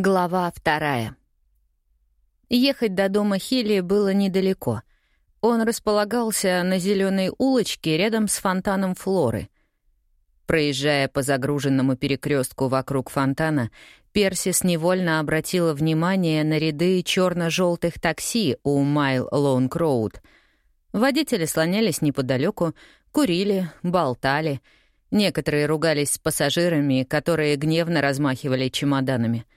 Глава вторая. Ехать до дома Хилли было недалеко. Он располагался на зеленой улочке рядом с фонтаном Флоры. Проезжая по загруженному перекрестку вокруг фонтана, Персис невольно обратила внимание на ряды черно-желтых такси у Майл Лоунг Роуд. Водители слонялись неподалеку, курили, болтали. Некоторые ругались с пассажирами, которые гневно размахивали чемоданами —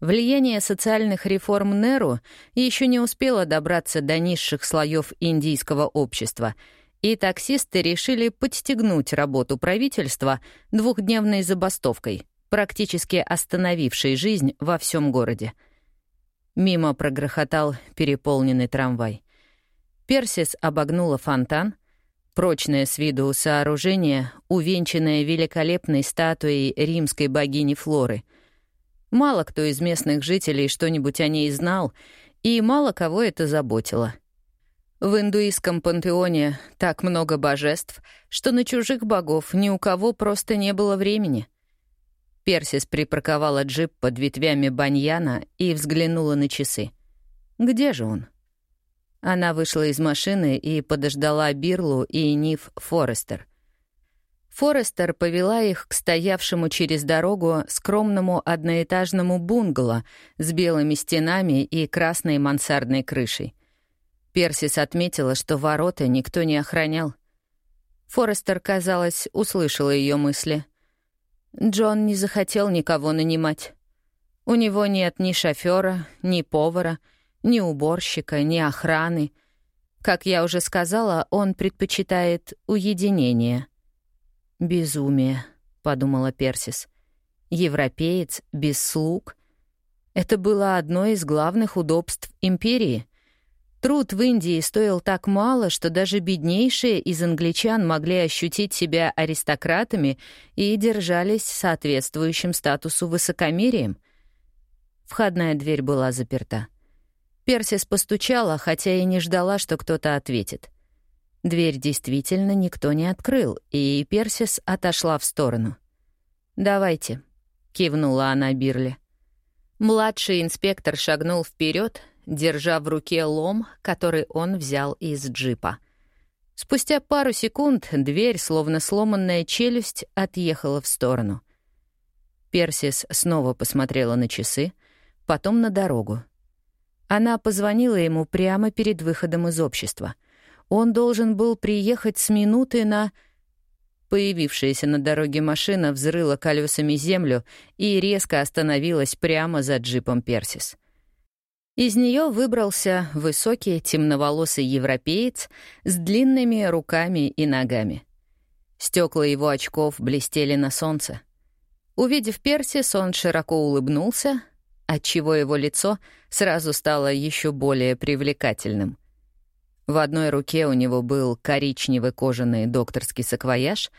Влияние социальных реформ Неру еще не успело добраться до низших слоев индийского общества, и таксисты решили подстегнуть работу правительства двухдневной забастовкой, практически остановившей жизнь во всем городе. Мимо прогрохотал переполненный трамвай. Персис обогнула фонтан — Прочное с виду сооружение, увенчанное великолепной статуей римской богини Флоры — Мало кто из местных жителей что-нибудь о ней знал, и мало кого это заботило. В индуистском пантеоне так много божеств, что на чужих богов ни у кого просто не было времени. Персис припарковала джип под ветвями баньяна и взглянула на часы. Где же он? Она вышла из машины и подождала Бирлу и Ниф Форестер — Форестер повела их к стоявшему через дорогу скромному одноэтажному бунгало с белыми стенами и красной мансардной крышей. Персис отметила, что ворота никто не охранял. Форестер, казалось, услышала ее мысли. Джон не захотел никого нанимать. У него нет ни шофера, ни повара, ни уборщика, ни охраны. Как я уже сказала, он предпочитает уединение — «Безумие», — подумала Персис. «Европеец без слуг». Это было одно из главных удобств империи. Труд в Индии стоил так мало, что даже беднейшие из англичан могли ощутить себя аристократами и держались соответствующим статусу высокомерием. Входная дверь была заперта. Персис постучала, хотя и не ждала, что кто-то ответит. Дверь действительно никто не открыл, и Персис отошла в сторону. «Давайте», — кивнула она Бирли. Младший инспектор шагнул вперед, держа в руке лом, который он взял из джипа. Спустя пару секунд дверь, словно сломанная челюсть, отъехала в сторону. Персис снова посмотрела на часы, потом на дорогу. Она позвонила ему прямо перед выходом из общества — он должен был приехать с минуты на... Появившаяся на дороге машина взрыла колесами землю и резко остановилась прямо за джипом «Персис». Из нее выбрался высокий темноволосый европеец с длинными руками и ногами. Стекла его очков блестели на солнце. Увидев Персис, он широко улыбнулся, отчего его лицо сразу стало еще более привлекательным — в одной руке у него был коричневый кожаный докторский саквояж,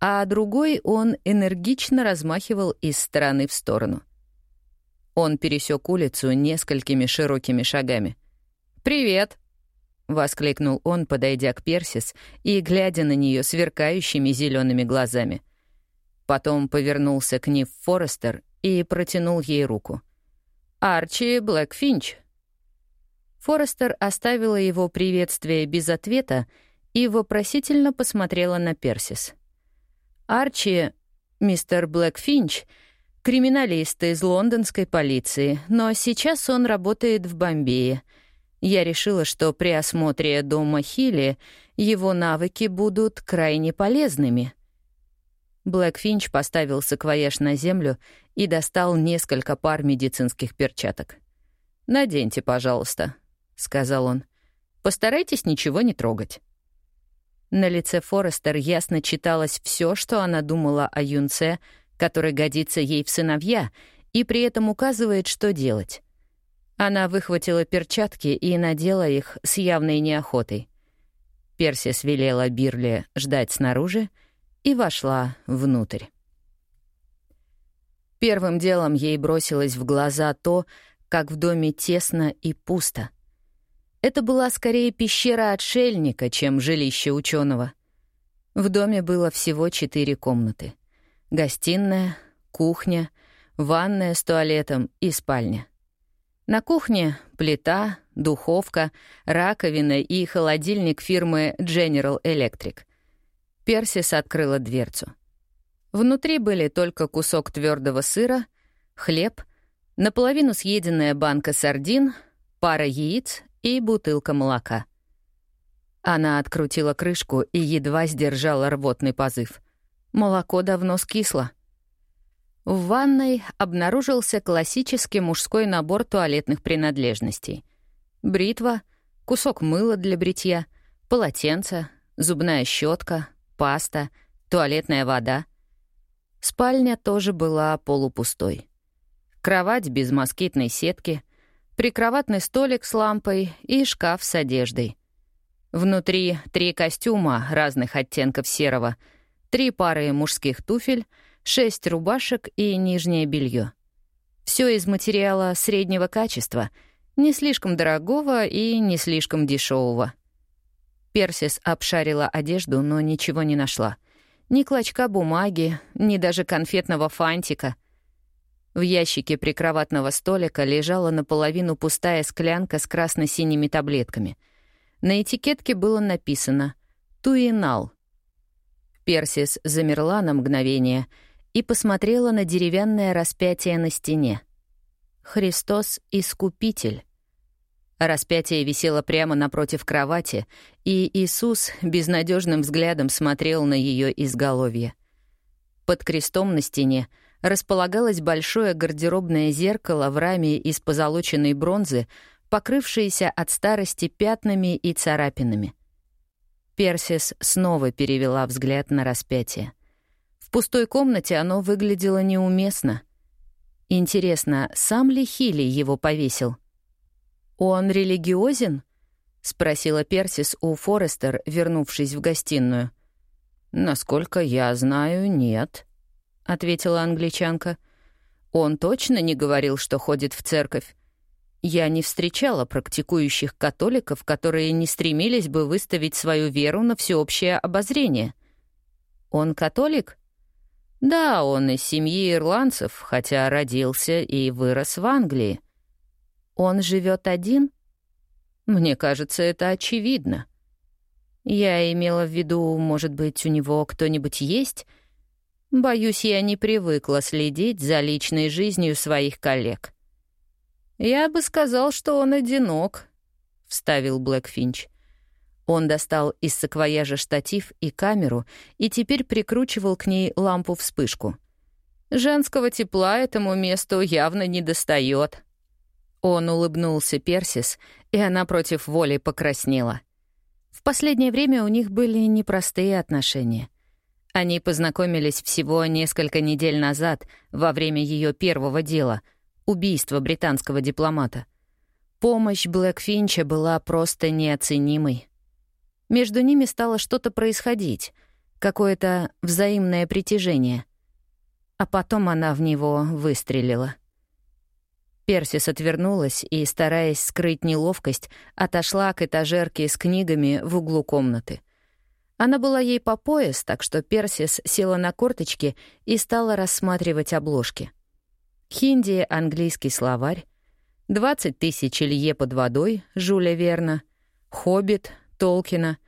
а другой он энергично размахивал из стороны в сторону. Он пересек улицу несколькими широкими шагами. «Привет!» — воскликнул он, подойдя к Персис и глядя на нее сверкающими зелеными глазами. Потом повернулся к Нив Форестер и протянул ей руку. «Арчи Блэкфинч, Форестер оставила его приветствие без ответа и вопросительно посмотрела на Персис. «Арчи, мистер Блэкфинч, криминалист из лондонской полиции, но сейчас он работает в Бомбее. Я решила, что при осмотре дома Хилли его навыки будут крайне полезными». Блэкфинч поставил саквояж на землю и достал несколько пар медицинских перчаток. «Наденьте, пожалуйста», — сказал он. «Постарайтесь ничего не трогать». На лице Форестер ясно читалось все, что она думала о юнце, который годится ей в сыновья, и при этом указывает, что делать. Она выхватила перчатки и надела их с явной неохотой. Персис велела Бирли ждать снаружи и вошла внутрь. Первым делом ей бросилось в глаза то, как в доме тесно и пусто. Это была скорее пещера отшельника, чем жилище ученого. В доме было всего четыре комнаты. Гостиная, кухня, ванная с туалетом и спальня. На кухне плита, духовка, раковина и холодильник фирмы General Electric. Персис открыла дверцу. Внутри были только кусок твердого сыра, хлеб, наполовину съеденная банка сардин, пара яиц и бутылка молока. Она открутила крышку и едва сдержала рвотный позыв. Молоко давно скисло. В ванной обнаружился классический мужской набор туалетных принадлежностей. Бритва, кусок мыла для бритья, полотенце, зубная щетка, паста, туалетная вода. Спальня тоже была полупустой. Кровать без москитной сетки, прикроватный столик с лампой и шкаф с одеждой. Внутри три костюма разных оттенков серого, три пары мужских туфель — шесть рубашек и нижнее белье. Все из материала среднего качества, не слишком дорогого и не слишком дешевого. Персис обшарила одежду, но ничего не нашла. Ни клочка бумаги, ни даже конфетного фантика. В ящике прикроватного столика лежала наполовину пустая склянка с красно-синими таблетками. На этикетке было написано «Туинал». Персис замерла на мгновение — и посмотрела на деревянное распятие на стене. «Христос — Искупитель». Распятие висело прямо напротив кровати, и Иисус безнадежным взглядом смотрел на ее изголовье. Под крестом на стене располагалось большое гардеробное зеркало в раме из позолоченной бронзы, покрывшееся от старости пятнами и царапинами. Персис снова перевела взгляд на распятие пустой комнате оно выглядело неуместно. Интересно, сам ли Хилли его повесил? «Он религиозен?» — спросила Персис у Форестер, вернувшись в гостиную. «Насколько я знаю, нет», — ответила англичанка. «Он точно не говорил, что ходит в церковь. Я не встречала практикующих католиков, которые не стремились бы выставить свою веру на всеобщее обозрение. Он католик?» Да, он из семьи ирландцев, хотя родился и вырос в Англии. Он живет один? Мне кажется, это очевидно. Я имела в виду, может быть, у него кто-нибудь есть? Боюсь, я не привыкла следить за личной жизнью своих коллег. «Я бы сказал, что он одинок», — вставил Блэк Финч. Он достал из саквояжа штатив и камеру и теперь прикручивал к ней лампу-вспышку. Женского тепла этому месту явно не достает. Он улыбнулся Персис, и она против воли покраснела. В последнее время у них были непростые отношения. Они познакомились всего несколько недель назад, во время ее первого дела — убийства британского дипломата. Помощь Блэк Финча была просто неоценимой. Между ними стало что-то происходить, какое-то взаимное притяжение. А потом она в него выстрелила. Персис отвернулась и, стараясь скрыть неловкость, отошла к этажерке с книгами в углу комнаты. Она была ей по пояс, так что Персис села на корточки и стала рассматривать обложки. Хинди — английский словарь, «20 тысяч Илье под водой» Жюля Верна, «Хоббит» Толкина,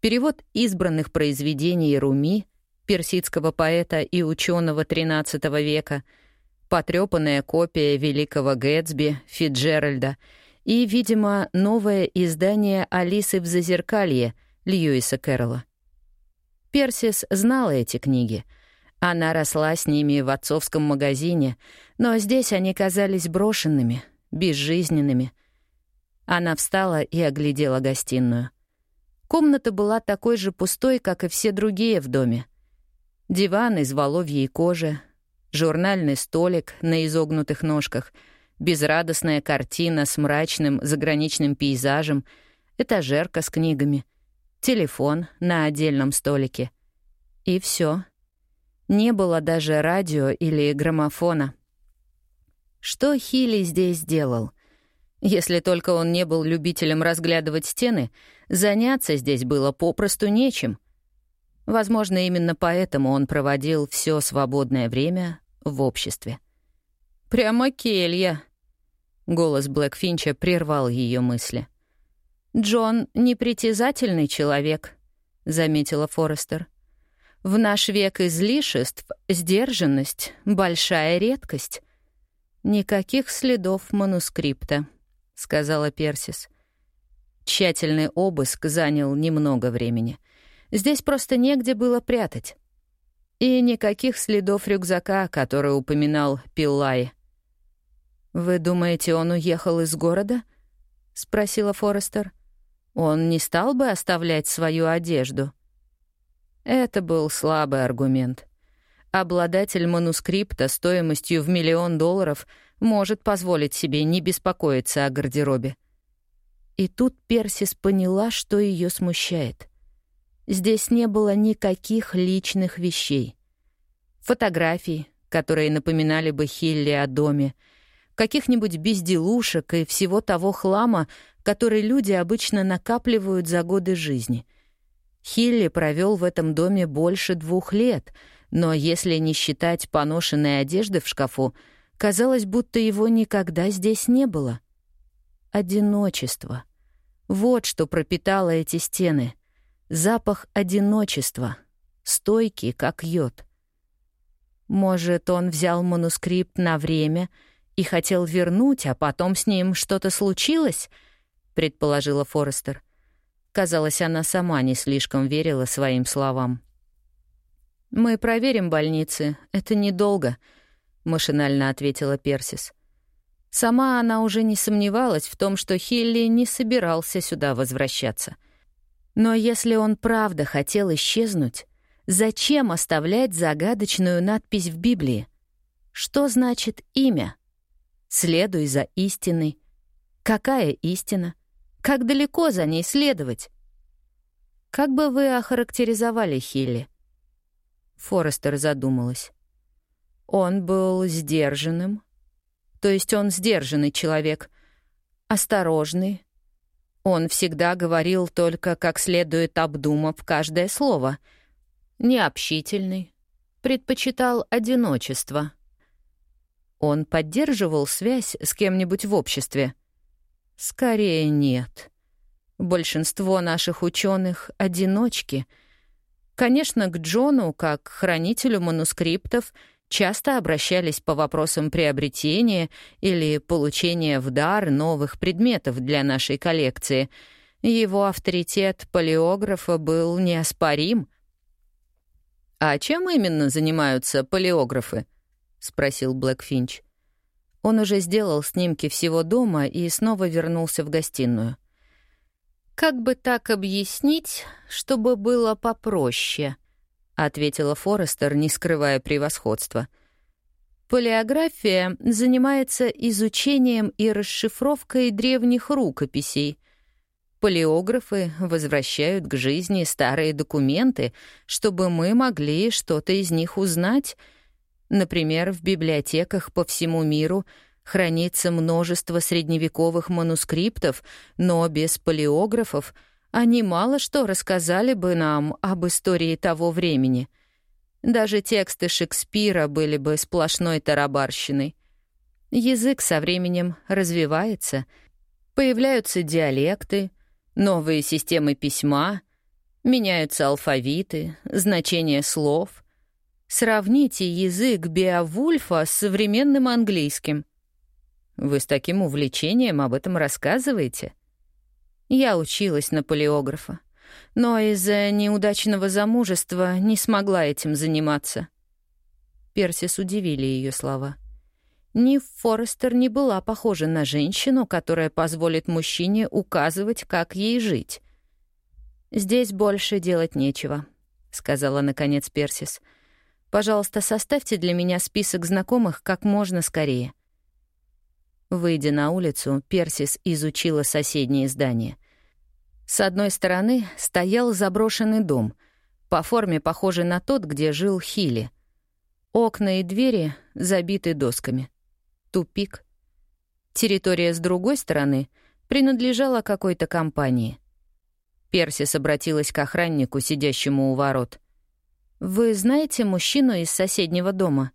перевод избранных произведений Руми, персидского поэта и ученого XIII века, потрепанная копия великого Гэтсби, Фиджеральда и, видимо, новое издание «Алисы в зазеркалье» Льюиса Кэрролла. Персис знала эти книги. Она росла с ними в отцовском магазине, но здесь они казались брошенными, безжизненными. Она встала и оглядела гостиную. Комната была такой же пустой, как и все другие в доме. Диван из воловьей кожи, журнальный столик на изогнутых ножках, безрадостная картина с мрачным заграничным пейзажем, этажерка с книгами, телефон на отдельном столике. И все. Не было даже радио или граммофона. Что Хилли здесь делал? Если только он не был любителем разглядывать стены, заняться здесь было попросту нечем. Возможно, именно поэтому он проводил все свободное время в обществе. Прямо келья. Голос Блэкфинча прервал ее мысли. «Джон — непритязательный человек», — заметила Форестер. «В наш век излишеств сдержанность — большая редкость». «Никаких следов манускрипта», — сказала Персис. Тщательный обыск занял немного времени. Здесь просто негде было прятать. И никаких следов рюкзака, который упоминал Пиллай. «Вы думаете, он уехал из города?» — спросила Форестер. «Он не стал бы оставлять свою одежду?» Это был слабый аргумент. Обладатель манускрипта стоимостью в миллион долларов может позволить себе не беспокоиться о гардеробе. И тут Персис поняла, что ее смущает. Здесь не было никаких личных вещей. Фотографий, которые напоминали бы Хилли о доме — каких-нибудь безделушек и всего того хлама, который люди обычно накапливают за годы жизни. Хилли провел в этом доме больше двух лет, но если не считать поношенной одежды в шкафу, казалось, будто его никогда здесь не было. Одиночество. Вот что пропитало эти стены. Запах одиночества. Стойкий, как йод. Может, он взял манускрипт на время — и хотел вернуть, а потом с ним что-то случилось?» — предположила Форестер. Казалось, она сама не слишком верила своим словам. «Мы проверим больницы. Это недолго», — машинально ответила Персис. Сама она уже не сомневалась в том, что Хилли не собирался сюда возвращаться. Но если он правда хотел исчезнуть, зачем оставлять загадочную надпись в Библии? Что значит имя? Следуй за истиной. Какая истина? Как далеко за ней следовать? Как бы вы охарактеризовали Хилли? Форестер задумалась. Он был сдержанным. То есть он сдержанный человек. Осторожный. Он всегда говорил только как следует обдумав каждое слово. Необщительный. Предпочитал одиночество. Он поддерживал связь с кем-нибудь в обществе? Скорее нет. Большинство наших ученых — одиночки. Конечно, к Джону, как хранителю манускриптов, часто обращались по вопросам приобретения или получения в дар новых предметов для нашей коллекции. Его авторитет палеографа был неоспорим. А чем именно занимаются палеографы? — спросил Блэкфинч. Он уже сделал снимки всего дома и снова вернулся в гостиную. «Как бы так объяснить, чтобы было попроще?» — ответила Форестер, не скрывая превосходства. «Полиография занимается изучением и расшифровкой древних рукописей. Полиографы возвращают к жизни старые документы, чтобы мы могли что-то из них узнать — Например, в библиотеках по всему миру хранится множество средневековых манускриптов, но без палеографов они мало что рассказали бы нам об истории того времени. Даже тексты Шекспира были бы сплошной тарабарщиной. Язык со временем развивается, появляются диалекты, новые системы письма, меняются алфавиты, значения слов — Сравните язык Беовульфа с современным английским. Вы с таким увлечением об этом рассказываете? Я училась на полиографа, но из-за неудачного замужества не смогла этим заниматься. Персис удивили ее слова. Ни Форестер не была похожа на женщину, которая позволит мужчине указывать, как ей жить. «Здесь больше делать нечего», — сказала, наконец, Персис. — Пожалуйста, составьте для меня список знакомых как можно скорее». Выйдя на улицу, Персис изучила соседние здания. С одной стороны стоял заброшенный дом, по форме похожий на тот, где жил Хилли. Окна и двери забиты досками. Тупик. Территория с другой стороны принадлежала какой-то компании. Персис обратилась к охраннику, сидящему у ворот — «Вы знаете мужчину из соседнего дома?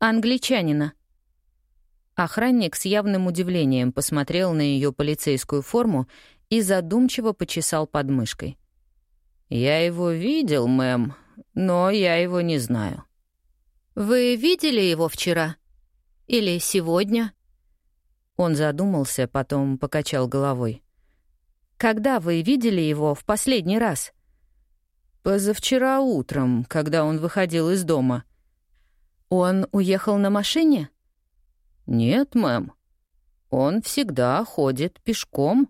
Англичанина?» Охранник с явным удивлением посмотрел на ее полицейскую форму и задумчиво почесал подмышкой. «Я его видел, мэм, но я его не знаю». «Вы видели его вчера? Или сегодня?» Он задумался, потом покачал головой. «Когда вы видели его в последний раз?» «Позавчера утром, когда он выходил из дома». «Он уехал на машине?» «Нет, мэм. Он всегда ходит пешком».